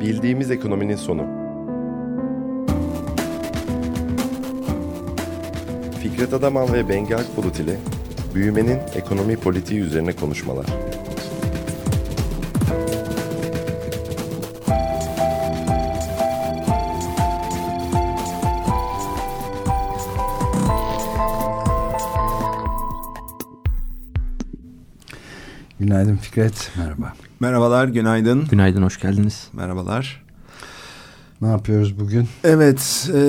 Bildiğimiz ekonominin sonu. Fikret Adaman ve Bengi Akbulut ile büyümenin ekonomi politiği üzerine konuşmalar. Günaydın Fikret, merhaba. Merhabalar, günaydın. Günaydın, hoş geldiniz. Merhabalar. Ne yapıyoruz bugün? Evet, e,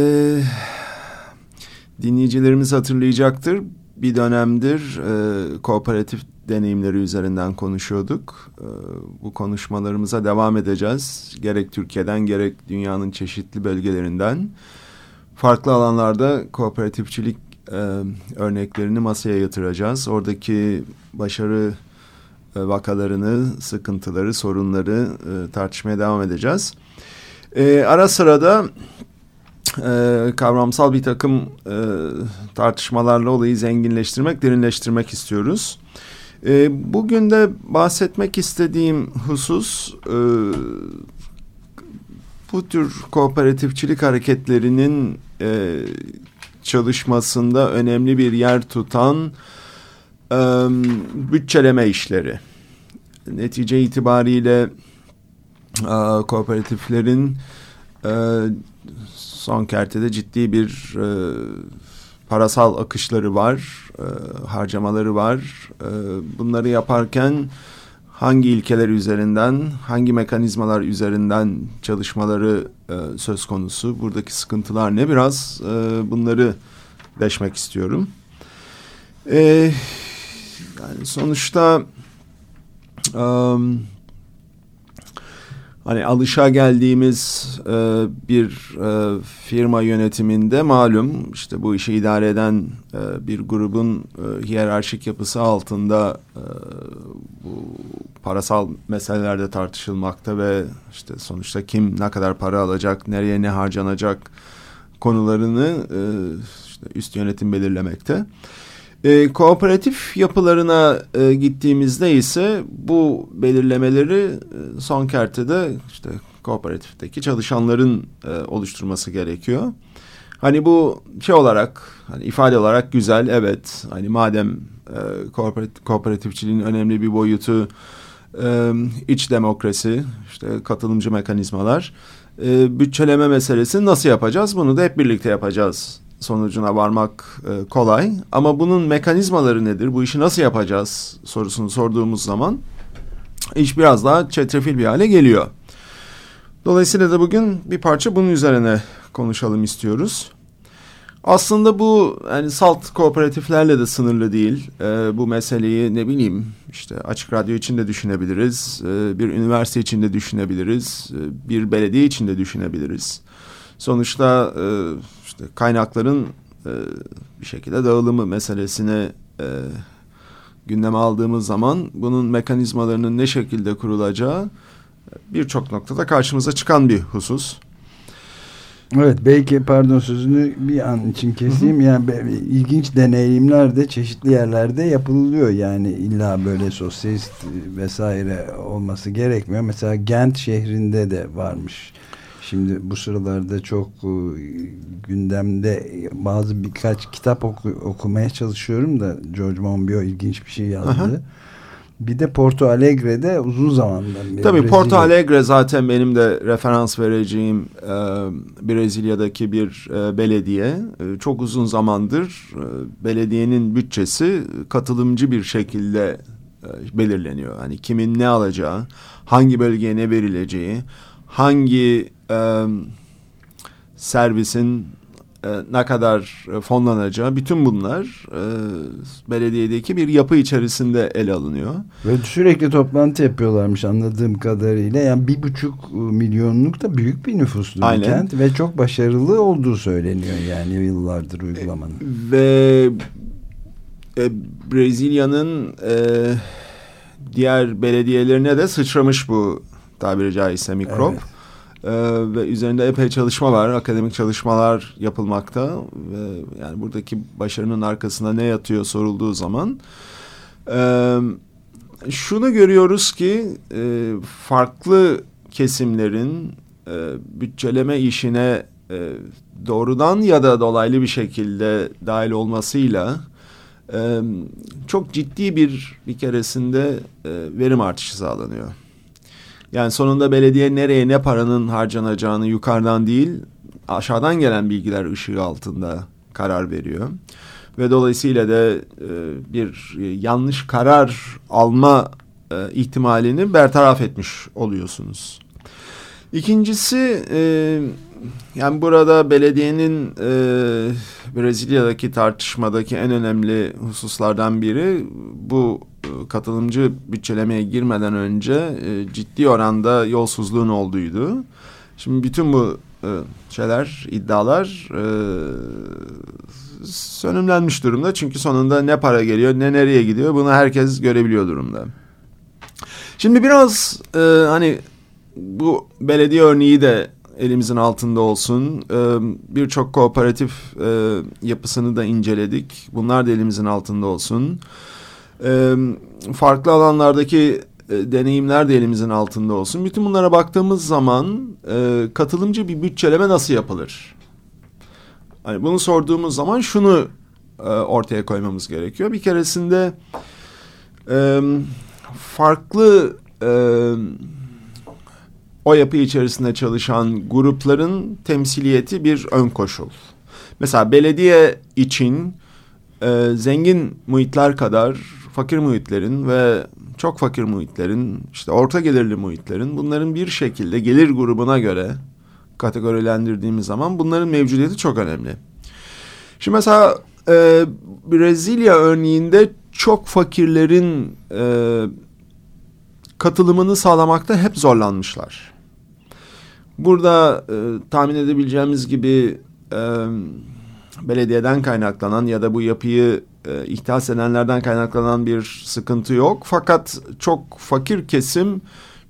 dinleyicilerimiz hatırlayacaktır. Bir dönemdir e, kooperatif deneyimleri üzerinden konuşuyorduk. E, bu konuşmalarımıza devam edeceğiz. Gerek Türkiye'den gerek dünyanın çeşitli bölgelerinden. Farklı alanlarda kooperatifçilik e, örneklerini masaya yatıracağız. Oradaki başarı vakalarını, sıkıntıları, sorunları e, tartışmaya devam edeceğiz. E, ara sırada e, kavramsal bir takım e, tartışmalarla olayı zenginleştirmek, derinleştirmek istiyoruz. E, bugün de bahsetmek istediğim husus e, bu tür kooperatifçilik hareketlerinin e, çalışmasında önemli bir yer tutan bütçeleme işleri. Netice itibariyle kooperatiflerin son kertede ciddi bir parasal akışları var, harcamaları var. Bunları yaparken hangi ilkeler üzerinden, hangi mekanizmalar üzerinden çalışmaları söz konusu, buradaki sıkıntılar ne biraz bunları deşmek istiyorum. E, yani sonuçta um, hani alışa geldiğimiz e, bir e, firma yönetiminde malum işte bu işi idare eden e, bir grubun e, hiyerarşik yapısı altında e, bu parasal meselelerde tartışılmakta ve işte sonuçta kim ne kadar para alacak, nereye ne harcanacak konularını e, işte üst yönetim belirlemekte. E, kooperatif yapılarına e, gittiğimizde ise bu belirlemeleri e, son kertede işte kooperatifteki çalışanların e, oluşturması gerekiyor. Hani bu şey olarak hani ifade olarak güzel evet. Hani madem e, kooperatif, kooperatifçiliğin önemli bir boyutu e, iç demokrasi işte katılımcı mekanizmalar e, bütçeleme meselesini nasıl yapacağız? Bunu da hep birlikte yapacağız sonucuna varmak e, kolay. Ama bunun mekanizmaları nedir? Bu işi nasıl yapacağız sorusunu sorduğumuz zaman iş biraz daha çetrefil bir hale geliyor. Dolayısıyla da bugün bir parça bunun üzerine konuşalım istiyoruz. Aslında bu yani salt kooperatiflerle de sınırlı değil. E, bu meseleyi ne bileyim işte açık radyo için de düşünebiliriz. E, bir üniversite için de düşünebiliriz. E, bir belediye için de düşünebiliriz. Sonuçta e, kaynakların e, bir şekilde dağılımı meselesini e, gündeme aldığımız zaman bunun mekanizmalarının ne şekilde kurulacağı birçok noktada karşımıza çıkan bir husus. Evet belki pardon sözünü bir an için keseyim. Hı hı. Yani ilginç deneyimler de çeşitli yerlerde yapılıyor. Yani illa böyle sosyalist vesaire olması gerekmiyor. Mesela Gent şehrinde de varmış Şimdi bu sıralarda çok e, gündemde bazı birkaç kitap oku, okumaya çalışıyorum da George Monbiot ilginç bir şey yazdı. Aha. Bir de Porto Alegre'de uzun zamandan beri. Tabii Brezilya... Porto Alegre zaten benim de referans vereceğim e, Brezilya'daki bir e, belediye. E, çok uzun zamandır e, belediyenin bütçesi katılımcı bir şekilde e, belirleniyor. Hani kimin ne alacağı, hangi bölgeye ne verileceği, hangi e, servisin e, ne kadar fonlanacağı bütün bunlar e, belediyedeki bir yapı içerisinde ele alınıyor. Ve sürekli toplantı yapıyorlarmış anladığım kadarıyla. Yani bir buçuk milyonluk da büyük bir nüfuslu Aynen. bir kent ve çok başarılı olduğu söyleniyor yani yıllardır uygulamanın. Ve e, Brezilya'nın e, diğer belediyelerine de sıçramış bu tabiri caizse mikrop. Evet. Ee, ve üzerinde epey çalışma var. Akademik çalışmalar yapılmakta. Ve yani buradaki başarının arkasında ne yatıyor sorulduğu zaman e, şunu görüyoruz ki e, farklı kesimlerin e, bütçeleme işine e, doğrudan ya da dolaylı bir şekilde dahil olmasıyla e, çok ciddi bir bir keresinde e, verim artışı sağlanıyor. Yani sonunda belediye nereye ne paranın harcanacağını yukarıdan değil aşağıdan gelen bilgiler ışığı altında karar veriyor. Ve dolayısıyla da e, bir yanlış karar alma e, ihtimalini bertaraf etmiş oluyorsunuz. İkincisi e, yani burada belediyenin e, Brezilya'daki tartışmadaki en önemli hususlardan biri bu e, katılımcı bütçelemeye girmeden önce e, ciddi oranda yolsuzluğun olduğuydu. Şimdi bütün bu e, şeyler, iddialar e, sönümlenmiş durumda. Çünkü sonunda ne para geliyor ne nereye gidiyor bunu herkes görebiliyor durumda. Şimdi biraz e, hani bu belediye örneği de elimizin altında olsun. E, Birçok kooperatif e, yapısını da inceledik. Bunlar da elimizin altında olsun. E, farklı alanlardaki e, deneyimler de elimizin altında olsun. Bütün bunlara baktığımız zaman e, katılımcı bir bütçeleme nasıl yapılır? Hani bunu sorduğumuz zaman şunu e, ortaya koymamız gerekiyor. Bir keresinde e, farklı e, o yapı içerisinde çalışan grupların temsiliyeti bir ön koşul. Mesela belediye için e, zengin muhitler kadar fakir muhitlerin ve çok fakir muhitlerin, işte orta gelirli muhitlerin bunların bir şekilde gelir grubuna göre kategorilendirdiğimiz zaman bunların mevcudiyeti çok önemli. Şimdi mesela e, Brezilya örneğinde çok fakirlerin e, katılımını sağlamakta hep zorlanmışlar. Burada e, tahmin edebileceğimiz gibi e, belediyeden kaynaklanan ya da bu yapıyı e, ihtas edenlerden kaynaklanan bir sıkıntı yok. Fakat çok fakir kesim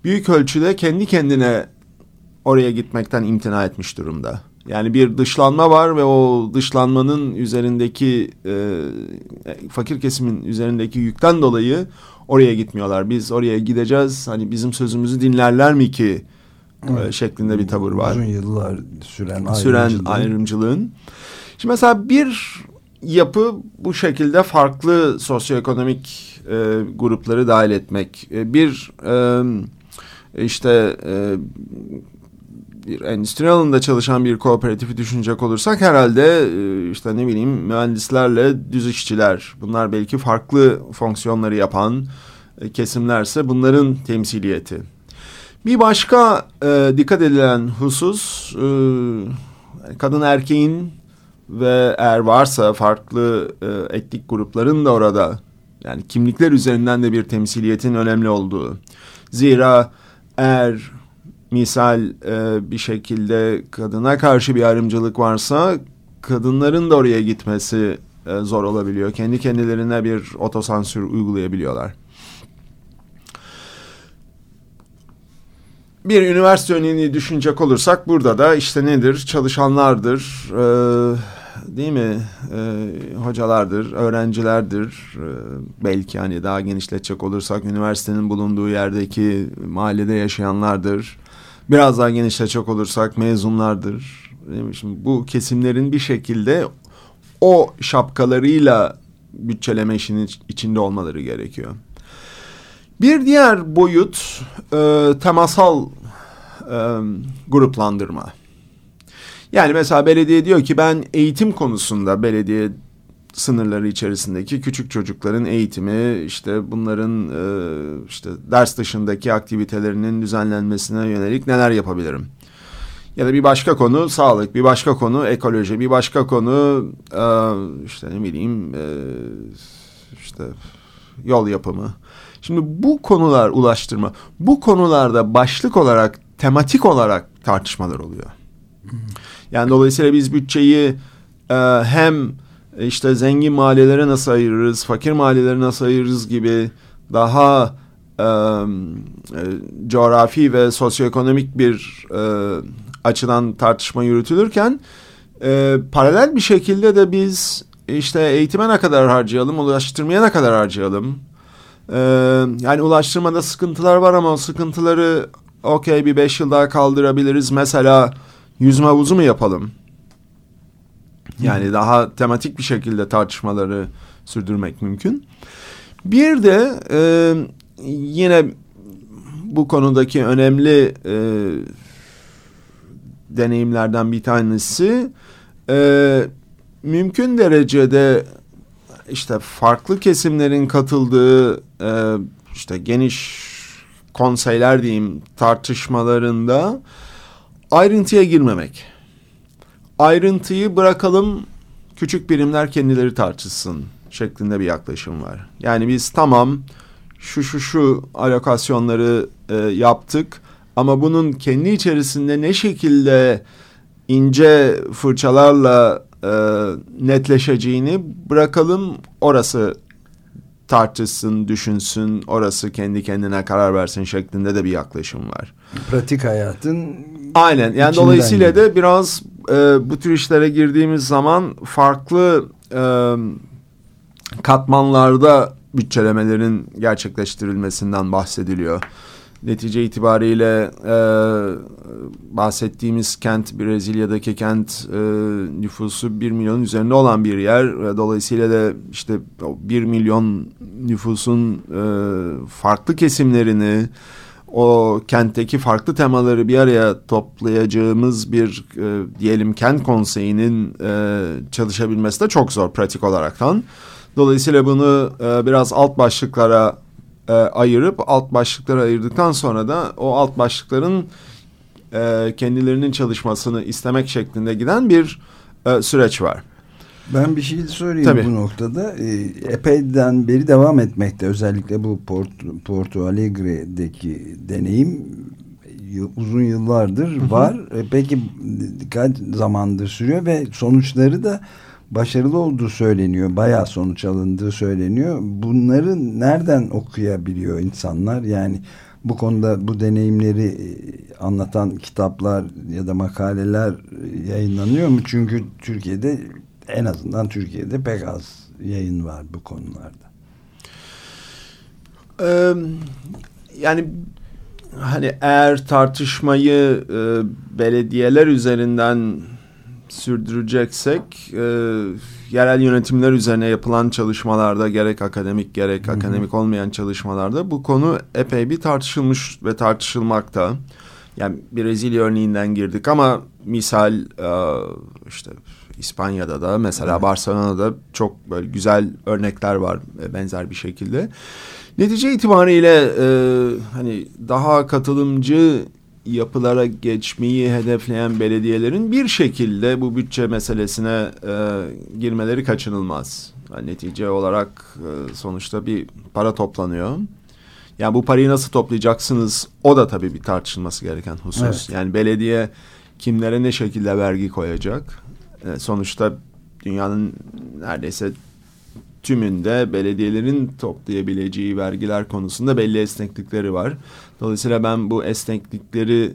büyük ölçüde kendi kendine oraya gitmekten imtina etmiş durumda. Yani bir dışlanma var ve o dışlanmanın üzerindeki e, fakir kesimin üzerindeki yükten dolayı oraya gitmiyorlar. Biz oraya gideceğiz hani bizim sözümüzü dinlerler mi ki e, evet. şeklinde bir tavır var. Uzun yıllar süren, süren ayrımcılığın. Şimdi mesela bir yapı bu şekilde farklı sosyoekonomik e, grupları dahil etmek. E, bir e, işte e, bir endüstri alanında çalışan bir kooperatifi düşünecek olursak herhalde e, işte ne bileyim mühendislerle düz işçiler bunlar belki farklı fonksiyonları yapan e, kesimlerse bunların temsiliyeti. Bir başka e, dikkat edilen husus e, kadın erkeğin ve eğer varsa farklı e, etnik grupların da orada yani kimlikler üzerinden de bir temsiliyetin önemli olduğu. Zira eğer misal e, bir şekilde kadına karşı bir ayrımcılık varsa kadınların da oraya gitmesi e, zor olabiliyor. Kendi kendilerine bir otosansür uygulayabiliyorlar. Bir üniversite örneğini düşünecek olursak burada da işte nedir? Çalışanlardır, e, değil mi? E, hocalardır, öğrencilerdir. E, belki hani daha genişletecek olursak üniversitenin bulunduğu yerdeki mahallede yaşayanlardır. Biraz daha genişletecek olursak mezunlardır. Şimdi bu kesimlerin bir şekilde o şapkalarıyla bütçeleme işinin içinde olmaları gerekiyor. Bir diğer boyut e, temasal e, gruplandırma. Yani mesela belediye diyor ki ben eğitim konusunda belediye sınırları içerisindeki küçük çocukların eğitimi işte bunların e, işte ders dışındaki aktivitelerinin düzenlenmesine yönelik neler yapabilirim? Ya da bir başka konu sağlık, bir başka konu ekoloji, bir başka konu e, işte ne bileyim e, işte yol yapımı. Şimdi bu konular ulaştırma, bu konularda başlık olarak, tematik olarak tartışmalar oluyor. Yani dolayısıyla biz bütçeyi e, hem işte zengin mahallelere nasıl ayırırız, fakir mahalleleri nasıl ayırırız gibi daha e, e, coğrafi ve sosyoekonomik bir e, açıdan tartışma yürütülürken e, paralel bir şekilde de biz işte eğitime ne kadar harcayalım, ulaştırmaya ne kadar harcayalım? E, yani ulaştırmada sıkıntılar var ama o sıkıntıları okey bir beş yıl daha kaldırabiliriz. Mesela yüzme havuzu mu yapalım? Yani daha tematik bir şekilde tartışmaları sürdürmek mümkün. Bir de e, yine bu konudaki önemli e, deneyimlerden bir tanesi e, mümkün derecede işte farklı kesimlerin katıldığı e, işte geniş konseyler diyeyim tartışmalarında ayrıntıya girmemek. Ayrıntıyı bırakalım küçük birimler kendileri tartışsın şeklinde bir yaklaşım var. Yani biz tamam şu şu şu alokasyonları e, yaptık ama bunun kendi içerisinde ne şekilde ince fırçalarla e, netleşeceğini bırakalım orası tartışsın, düşünsün, orası kendi kendine karar versin şeklinde de bir yaklaşım var. Pratik hayatın Aynen. Yani dolayısıyla gibi. de biraz e, bu tür işlere girdiğimiz zaman farklı e, katmanlarda bütçelemelerin gerçekleştirilmesinden bahsediliyor. Netice itibariyle e, bahsettiğimiz kent Brezilya'daki kent e, nüfusu 1 milyonun üzerinde olan bir yer. Dolayısıyla da işte 1 milyon nüfusun e, farklı kesimlerini o kentteki farklı temaları bir araya toplayacağımız bir e, diyelim kent konseyinin e, çalışabilmesi de çok zor pratik olaraktan. Dolayısıyla bunu e, biraz alt başlıklara e, ayırıp alt başlıklara ayırdıktan sonra da o alt başlıkların e, kendilerinin çalışmasını istemek şeklinde giden bir e, süreç var. Ben bir şey sorayım Tabii. bu noktada. E, epeyden beri devam etmekte. Özellikle bu Porto, Porto Alegre'deki deneyim uzun yıllardır Hı -hı. var. E, peki kaç zamandır sürüyor ve sonuçları da başarılı olduğu söyleniyor. Bayağı sonuç alındığı söyleniyor. Bunları nereden okuyabiliyor insanlar? Yani bu konuda bu deneyimleri e, anlatan kitaplar ya da makaleler yayınlanıyor mu? Çünkü Türkiye'de en azından Türkiye'de pek az yayın var bu konularda. Ee, yani hani eğer tartışmayı e, belediyeler üzerinden sürdüreceksek e, yerel yönetimler üzerine yapılan çalışmalarda gerek akademik gerek Hı -hı. akademik olmayan çalışmalarda bu konu epey bir tartışılmış ve tartışılmakta. Yani Brezilya örneğinden girdik ama misal e, işte İspanya'da da mesela evet. Barcelona'da çok böyle güzel örnekler var e, benzer bir şekilde. Netice itibariyle e, hani daha katılımcı yapılara geçmeyi hedefleyen belediyelerin bir şekilde bu bütçe meselesine e, girmeleri kaçınılmaz. Yani netice olarak e, sonuçta bir para toplanıyor. Yani bu parayı nasıl toplayacaksınız o da tabii bir tartışılması gereken husus. Evet. Yani belediye kimlere ne şekilde vergi koyacak? E, sonuçta dünyanın neredeyse tümünde belediyelerin toplayabileceği vergiler konusunda belli esneklikleri var. Dolayısıyla ben bu esneklikleri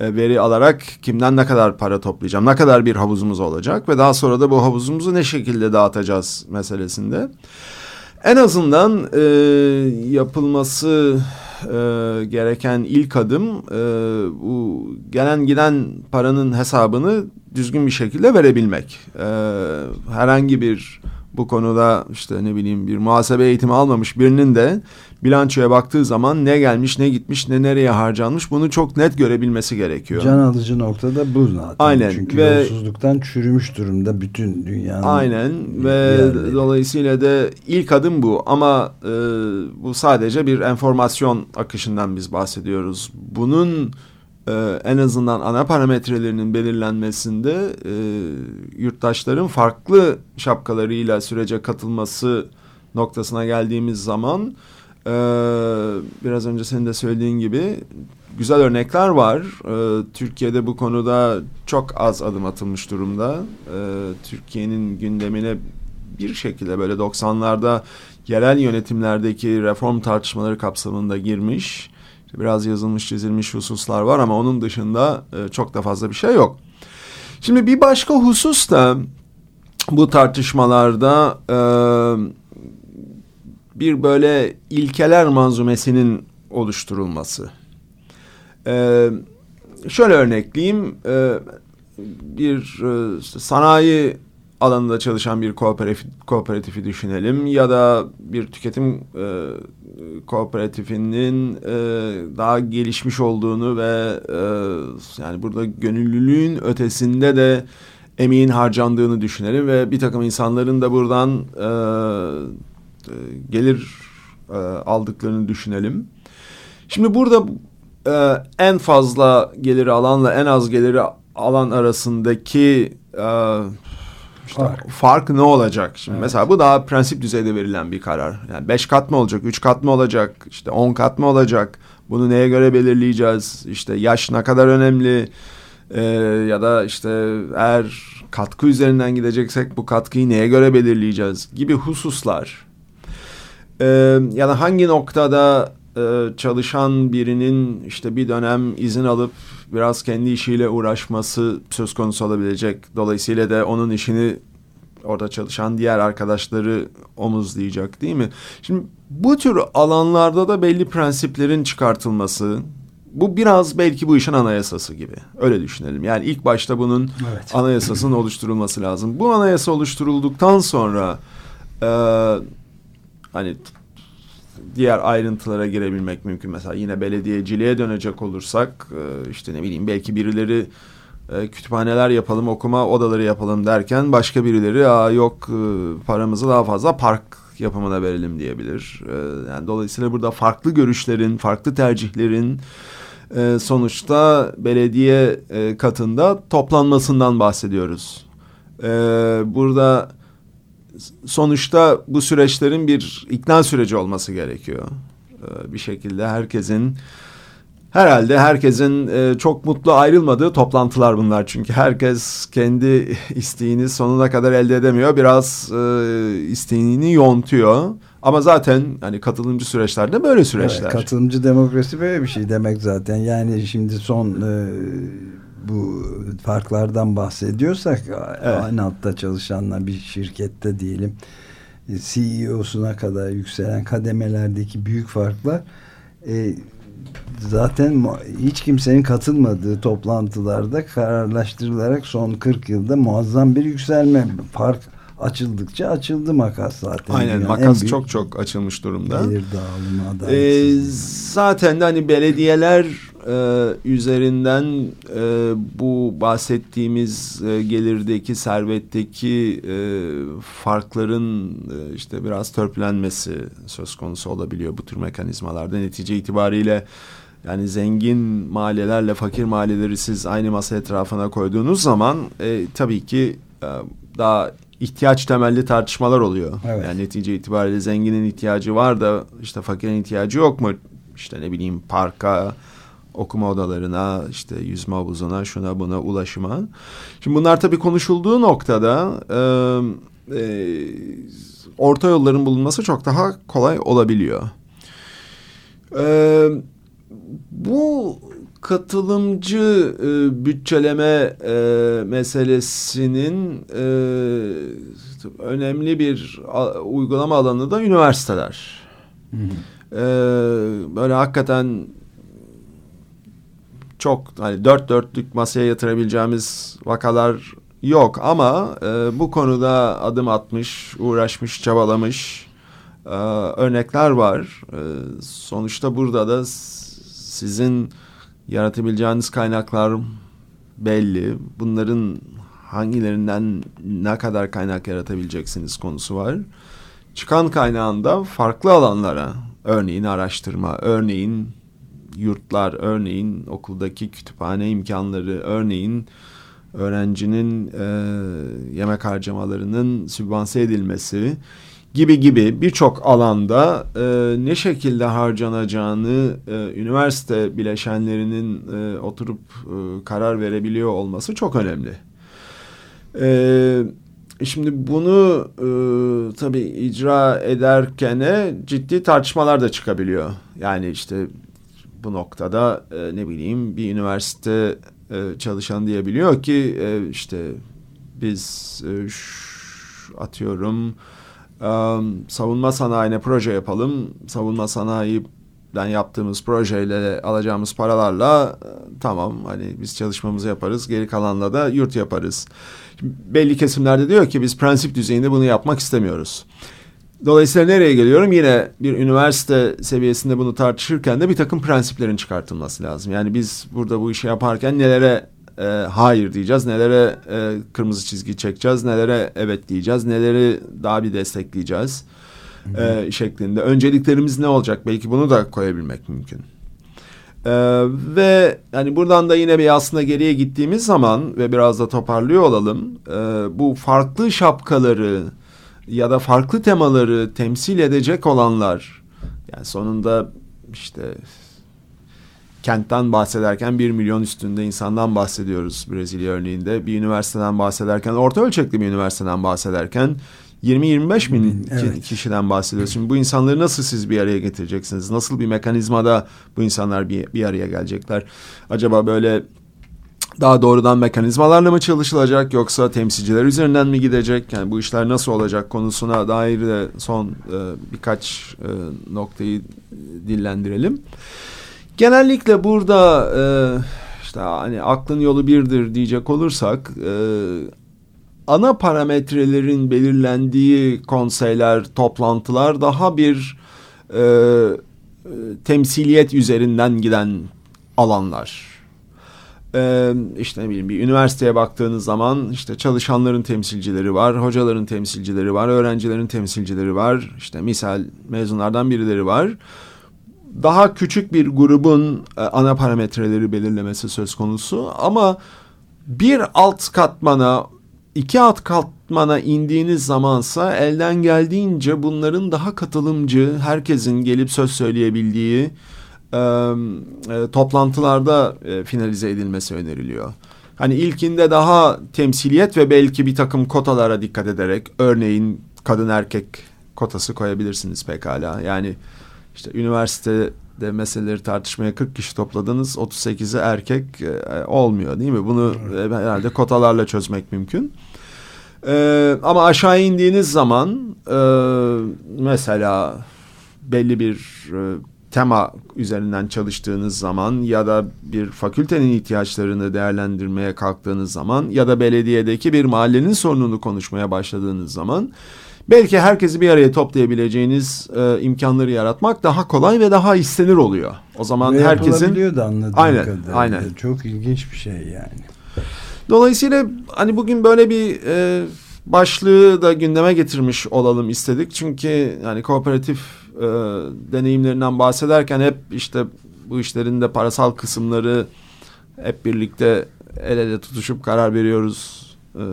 e, veri alarak kimden ne kadar para toplayacağım, ne kadar bir havuzumuz olacak ve daha sonra da bu havuzumuzu ne şekilde dağıtacağız meselesinde. En azından e, yapılması e, gereken ilk adım e, bu gelen giden paranın hesabını düzgün bir şekilde verebilmek. E, herhangi bir bu konuda işte ne bileyim bir muhasebe eğitimi almamış birinin de bilançoya baktığı zaman ne gelmiş ne gitmiş ne nereye harcanmış bunu çok net görebilmesi gerekiyor. Can alıcı noktada bu zaten. Aynen. Çünkü ve, yolsuzluktan çürümüş durumda bütün dünyanın. Aynen ve yerleri. dolayısıyla da ilk adım bu ama e, bu sadece bir enformasyon akışından biz bahsediyoruz. Bunun e, en azından ana parametrelerinin belirlenmesinde e, yurttaşların farklı şapkalarıyla sürece katılması noktasına geldiğimiz zaman e, biraz önce senin de söylediğin gibi güzel örnekler var. E, Türkiye'de bu konuda çok az adım atılmış durumda. E, Türkiye'nin gündemine bir şekilde böyle 90'larda yerel yönetimlerdeki reform tartışmaları kapsamında girmiş biraz yazılmış çizilmiş hususlar var ama onun dışında e, çok da fazla bir şey yok. Şimdi bir başka husus da bu tartışmalarda e, bir böyle ilkeler manzumesinin oluşturulması. E, şöyle örnekleyeyim. Bir sanayi alanında çalışan bir kooperatif, kooperatifi düşünelim ya da bir tüketim e, kooperatifinin e, daha gelişmiş olduğunu ve e, yani burada gönüllülüğün ötesinde de emeğin harcandığını düşünelim ve bir takım insanların da buradan e, e, gelir e, aldıklarını düşünelim. Şimdi burada e, en fazla geliri alanla en az geliri alan arasındaki e, işte fark. fark ne olacak? Şimdi evet. mesela bu daha prensip düzeyde verilen bir karar. Yani beş kat mı olacak, üç kat mı olacak, işte on kat mı olacak? Bunu neye göre belirleyeceğiz? İşte yaş ne kadar önemli? Ee, ya da işte eğer katkı üzerinden gideceksek bu katkıyı neye göre belirleyeceğiz? Gibi hususlar. Ee, ya da hangi noktada e, çalışan birinin işte bir dönem izin alıp biraz kendi işiyle uğraşması söz konusu olabilecek. Dolayısıyla da onun işini orada çalışan diğer arkadaşları omuzlayacak değil mi? Şimdi bu tür alanlarda da belli prensiplerin çıkartılması, bu biraz belki bu işin anayasası gibi. Öyle düşünelim. Yani ilk başta bunun evet. anayasasının oluşturulması lazım. Bu anayasa oluşturulduktan sonra e, hani diğer ayrıntılara girebilmek mümkün. Mesela yine belediyeciliğe dönecek olursak e, işte ne bileyim belki birileri e, kütüphaneler yapalım, okuma odaları yapalım derken başka birileri Aa, yok e, paramızı daha fazla park yapımına verelim diyebilir. Yani dolayısıyla burada farklı görüşlerin, farklı tercihlerin sonuçta belediye katında toplanmasından bahsediyoruz. Burada sonuçta bu süreçlerin bir ikna süreci olması gerekiyor. Ee, bir şekilde herkesin herhalde herkesin e, çok mutlu ayrılmadığı toplantılar bunlar. Çünkü herkes kendi isteğini sonuna kadar elde edemiyor. Biraz e, isteğini yontuyor. Ama zaten hani katılımcı süreçlerde böyle süreçler. Evet, katılımcı demokrasi böyle bir şey demek zaten. Yani şimdi son e, bu farklardan bahsediyorsak evet. aynı altta çalışanlar bir şirkette diyelim CEO'suna kadar yükselen kademelerdeki büyük farklar e, zaten hiç kimsenin katılmadığı toplantılarda kararlaştırılarak son 40 yılda muazzam bir yükselme fark açıldıkça açıldı makas zaten. Aynen yani makas çok çok açılmış durumda. Gelir dağılımı, ee, zaten de hani belediyeler e, üzerinden e, bu bahsettiğimiz e, gelirdeki, servetteki e, farkların e, işte biraz törpülenmesi söz konusu olabiliyor bu tür mekanizmalarda. Netice itibariyle yani zengin mahallelerle fakir mahalleleri siz aynı masa etrafına koyduğunuz zaman e, tabii ki e, daha ihtiyaç temelli tartışmalar oluyor. Evet. Yani netice itibariyle zenginin ihtiyacı var da işte fakirin ihtiyacı yok mu? İşte ne bileyim parka, okuma odalarına, işte yüzme havuzuna, şuna buna ulaşıma. Şimdi bunlar tabii konuşulduğu noktada e, e, orta yolların bulunması çok daha kolay olabiliyor. E, bu katılımcı e, bütçeleme e, meselesinin e, önemli bir a, uygulama alanı da üniversiteler. Hı hı. E, böyle hakikaten çok hani dört dörtlük masaya yatırabileceğimiz vakalar yok ama e, bu konuda adım atmış, uğraşmış, çabalamış e, örnekler var. E, sonuçta burada da sizin yaratabileceğiniz kaynaklar belli. Bunların hangilerinden ne kadar kaynak yaratabileceksiniz konusu var. Çıkan kaynağında farklı alanlara, örneğin araştırma, örneğin yurtlar, örneğin okuldaki kütüphane imkanları, örneğin öğrencinin e, yemek harcamalarının sübvanse edilmesi gibi gibi birçok alanda e, ne şekilde harcanacağını e, üniversite bileşenlerinin e, oturup e, karar verebiliyor olması çok önemli. E, şimdi bunu e, tabii icra ederken ciddi tartışmalar da çıkabiliyor. Yani işte bu noktada e, ne bileyim bir üniversite e, çalışan diyebiliyor ki e, işte biz e, atıyorum savunma sanayine proje yapalım. Savunma sanayi üniversiteden yaptığımız projeyle alacağımız paralarla e, tamam hani biz çalışmamızı yaparız geri kalanla da yurt yaparız. Belli kesimlerde diyor ki biz prensip düzeyinde bunu yapmak istemiyoruz. Dolayısıyla nereye geliyorum? Yine bir üniversite seviyesinde bunu tartışırken de bir takım prensiplerin çıkartılması lazım. Yani biz burada bu işi yaparken nelere e, hayır diyeceğiz, nelere e, kırmızı çizgi çekeceğiz, nelere evet diyeceğiz, neleri daha bir destekleyeceğiz e, şeklinde. Önceliklerimiz ne olacak? Belki bunu da koyabilmek mümkün. Ee, ve yani buradan da yine bir aslında geriye gittiğimiz zaman ve biraz da toparlıyor olalım. E, bu farklı şapkaları ya da farklı temaları temsil edecek olanlar yani sonunda işte kentten bahsederken bir milyon üstünde insandan bahsediyoruz Brezilya örneğinde. Bir üniversiteden bahsederken, orta ölçekli bir üniversiteden bahsederken 20-25 bin evet. kişiden bahsediyoruz. Şimdi bu insanları nasıl siz bir araya getireceksiniz? Nasıl bir mekanizmada bu insanlar bir, bir araya gelecekler? Acaba böyle daha doğrudan mekanizmalarla mı çalışılacak yoksa temsilciler üzerinden mi gidecek? Yani bu işler nasıl olacak konusuna dair de son e, birkaç e, noktayı dillendirelim. Genellikle burada e, işte hani aklın yolu birdir diyecek olursak e, ana parametrelerin belirlendiği konseyler, toplantılar daha bir e, e, temsiliyet üzerinden giden alanlar. Ee, işte ne bileyim bir üniversiteye baktığınız zaman işte çalışanların temsilcileri var, hocaların temsilcileri var, öğrencilerin temsilcileri var, işte misal mezunlardan birileri var. Daha küçük bir grubun e, ana parametreleri belirlemesi söz konusu ama bir alt katmana iki alt katmana indiğiniz zamansa elden geldiğince bunların daha katılımcı, herkesin gelip söz söyleyebildiği e, e, toplantılarda e, finalize edilmesi öneriliyor. Hani ilkinde daha temsiliyet ve belki bir takım kotalara dikkat ederek örneğin kadın erkek kotası koyabilirsiniz pekala. Yani işte üniversitede meseleleri tartışmaya 40 kişi topladınız 38'i erkek e, olmuyor değil mi? Bunu e, herhalde kotalarla çözmek mümkün. E, ama aşağı indiğiniz zaman e, mesela belli bir e, tema üzerinden çalıştığınız zaman ya da bir fakültenin ihtiyaçlarını değerlendirmeye kalktığınız zaman ya da belediyedeki bir mahallenin sorununu konuşmaya başladığınız zaman belki herkesi bir araya toplayabileceğiniz e, imkanları yaratmak daha kolay ve daha istenir oluyor. O zaman ve herkesin da anladığım aynen, kadarıyla. Aynen. Çok ilginç bir şey yani. Dolayısıyla hani bugün böyle bir e, başlığı da gündeme getirmiş olalım istedik. Çünkü yani kooperatif e, deneyimlerinden bahsederken hep işte bu işlerin de parasal kısımları hep birlikte el ele tutuşup karar veriyoruz e,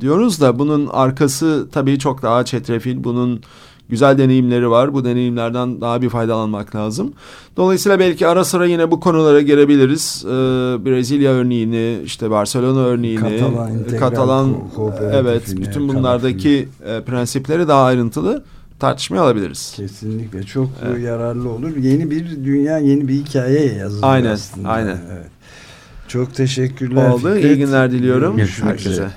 diyoruz da bunun arkası tabii çok daha çetrefil. Bunun güzel deneyimleri var. Bu deneyimlerden daha bir faydalanmak lazım. Dolayısıyla belki ara sıra yine bu konulara girebiliriz. Ee, Brezilya örneğini, işte Barcelona örneğini, Katalan, Katalan evet bütün bunlardaki e, prensipleri daha ayrıntılı tartışmaya alabiliriz. Kesinlikle çok evet. yararlı olur. Yeni bir dünya, yeni bir hikaye yazılır aynen, aslında. Aynen. Evet. Çok teşekkürler. Oldu. Fikret. İyi günler diliyorum. Görüşmek herkese. Üzere.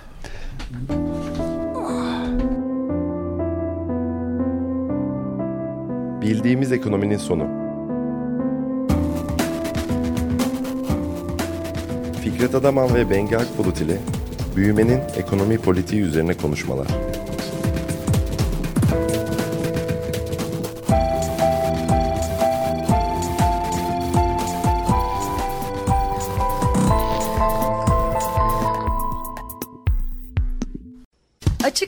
Bildiğimiz ekonominin sonu. Fikret Adaman ve Bengi Akbulut ile büyümenin ekonomi politiği üzerine konuşmalar.